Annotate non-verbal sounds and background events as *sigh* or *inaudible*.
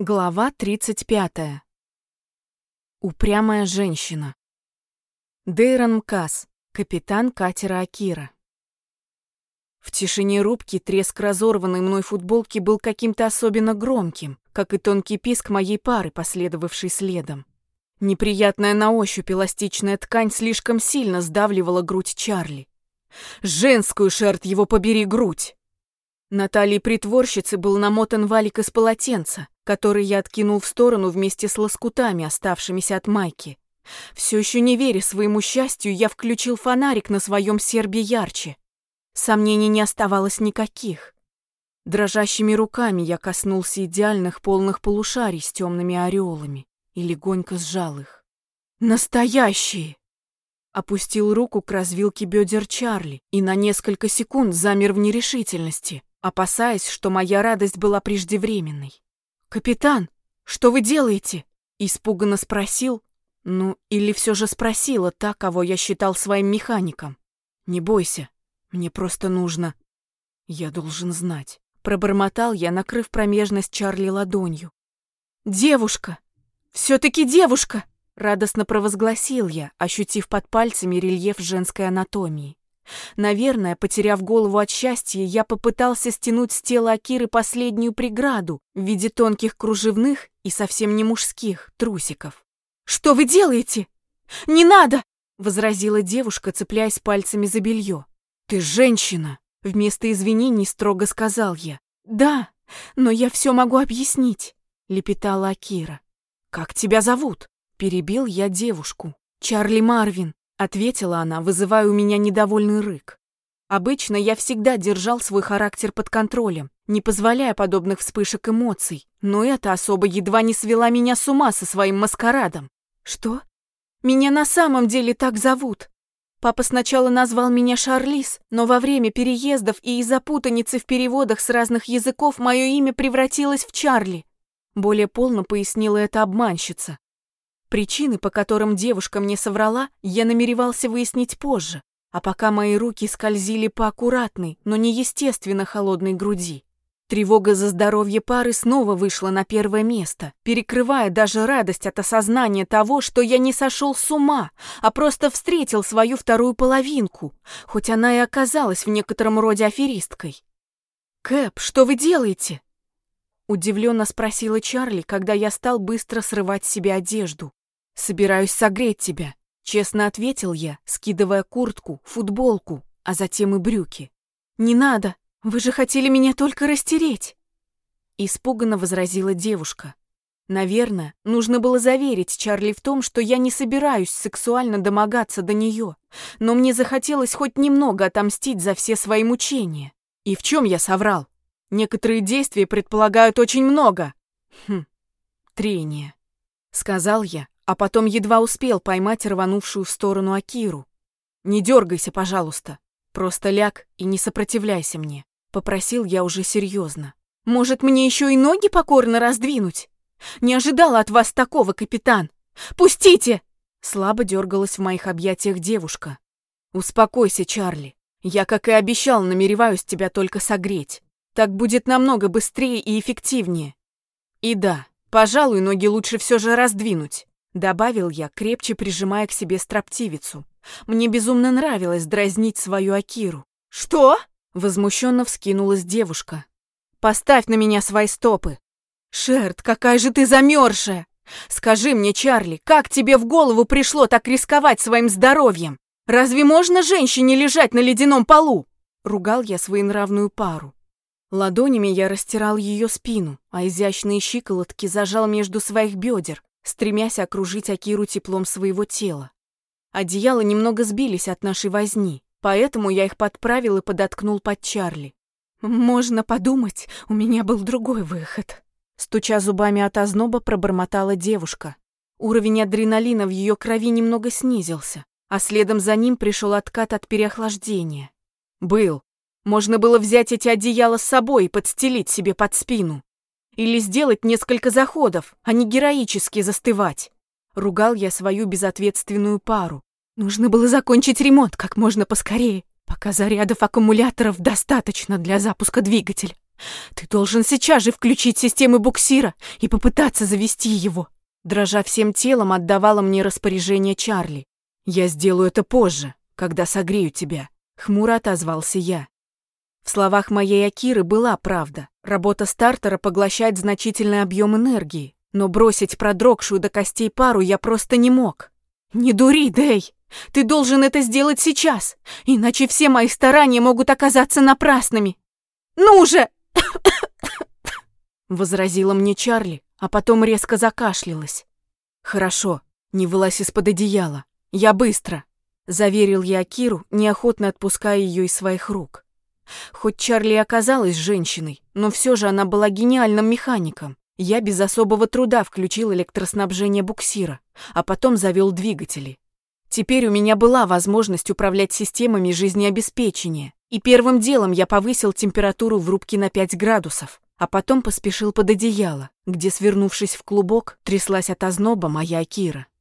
Глава 35. Упрямая женщина. Дейрон Мкас, капитан катера Акира. В тишине рубки треск разорванной мной футболки был каким-то особенно громким, как и тонкий писк моей пары, последовавший следом. Неприятная на ощупь эластичная ткань слишком сильно сдавливала грудь Чарли. Женскую, шерт его побери, грудь! На талии притворщицы был намотан валик из полотенца, который я откинул в сторону вместе с лоскутами, оставшимися от майки. Все еще не веря своему счастью, я включил фонарик на своем сербе ярче. Сомнений не оставалось никаких. Дрожащими руками я коснулся идеальных полных полушарий с темными ореолами и легонько сжал их. Настоящие! Опустил руку к развилке бедер Чарли и на несколько секунд замер в нерешительности, опасаясь, что моя радость была преждевременной. «Капитан, что вы делаете?» Испуганно спросил, ну или все же спросила та, кого я считал своим механиком. «Не бойся, мне просто нужно...» «Я должен знать», — пробормотал я, накрыв промежность Чарли ладонью. «Девушка! Все-таки девушка!» — радостно провозгласил я, ощутив под пальцами рельеф женской анатомии. Наверное, потеряв голову от счастья, я попытался стянуть с тела Акиры последнюю преграду в виде тонких кружевных и совсем не мужских трусиков. «Что вы делаете? Не надо!» — возразила девушка, цепляясь пальцами за белье. «Ты женщина!» — вместо извинений строго сказал я. «Да, но я все могу объяснить», — лепетала Акира. «Как тебя зовут?» — перебил я девушку. «Чарли Марвин», Ответила она, вызывая у меня недовольный рык. Обычно я всегда держал свой характер под контролем, не позволяя подобных вспышек эмоций, но эта особа едва не свела меня с ума со своим маскарадом. Что? Меня на самом деле так зовут? Папа сначала назвал меня Шарлиз, но во время переездов и из-за путаницы в переводах с разных языков мое имя превратилось в Чарли. Более полно пояснила эта обманщица. Причины, по которым девушка мне соврала, я намеревался выяснить позже, а пока мои руки скользили по аккуратной, но неестественно холодной груди. Тревога за здоровье пары снова вышла на первое место, перекрывая даже радость от осознания того, что я не сошел с ума, а просто встретил свою вторую половинку, хоть она и оказалась в некотором роде аферисткой. «Кэп, что вы делаете?» Удивленно спросила Чарли, когда я стал быстро срывать с себя одежду. «Собираюсь согреть тебя», — честно ответил я, скидывая куртку, футболку, а затем и брюки. «Не надо, вы же хотели меня только растереть!» Испуганно возразила девушка. Наверное, нужно было заверить Чарли в том, что я не собираюсь сексуально домогаться до нее, но мне захотелось хоть немного отомстить за все свои мучения. И в чем я соврал? Некоторые действия предполагают очень много. Хм, трение. Сказал я, а потом едва успел поймать рванувшую в сторону Акиру. «Не дергайся, пожалуйста. Просто ляг и не сопротивляйся мне», — попросил я уже серьезно. «Может, мне еще и ноги покорно раздвинуть? Не ожидала от вас такого, капитан! Пустите!» Слабо дергалась в моих объятиях девушка. «Успокойся, Чарли. Я, как и обещал, намереваюсь тебя только согреть. Так будет намного быстрее и эффективнее. И да, пожалуй, ноги лучше все же раздвинуть. Добавил я, крепче прижимая к себе строптивицу. Мне безумно нравилось дразнить свою Акиру. «Что?» — возмущенно вскинулась девушка. «Поставь на меня свои стопы!» «Шерт, какая же ты замерзшая! Скажи мне, Чарли, как тебе в голову пришло так рисковать своим здоровьем? Разве можно женщине лежать на ледяном полу?» Ругал я своенравную пару. Ладонями я растирал ее спину, а изящные щиколотки зажал между своих бедер, стремясь окружить Акиру теплом своего тела. Одеяла немного сбились от нашей возни, поэтому я их подправил и подоткнул под Чарли. «Можно подумать, у меня был другой выход», — стуча зубами от озноба, пробормотала девушка. Уровень адреналина в ее крови немного снизился, а следом за ним пришел откат от переохлаждения. «Был. Можно было взять эти одеяла с собой и подстелить себе под спину. Или сделать несколько заходов, а не героически застывать. Ругал я свою безответственную пару. Нужно было закончить ремонт как можно поскорее, пока зарядов аккумуляторов достаточно для запуска двигателя. Ты должен сейчас же включить системы буксира и попытаться завести его. Дрожа всем телом, отдавала мне распоряжение Чарли. Я сделаю это позже, когда согрею тебя. Хмуро отозвался я. В словах моей Акиры была правда. Работа стартера поглощает значительный объем энергии, но бросить продрогшую до костей пару я просто не мог. «Не дури, Дэй! Ты должен это сделать сейчас, иначе все мои старания могут оказаться напрасными! Ну же!» *coughs* Возразила мне Чарли, а потом резко закашлялась. «Хорошо, не вылазь из-под одеяла. Я быстро!» Заверил я Акиру, неохотно отпуская ее из своих рук. Хоть Чарли оказалась женщиной, но все же она была гениальным механиком. Я без особого труда включил электроснабжение буксира, а потом завел двигатели. Теперь у меня была возможность управлять системами жизнеобеспечения, и первым делом я повысил температуру в рубке на 5 градусов, а потом поспешил под одеяло, где, свернувшись в клубок, тряслась от озноба моя Акира.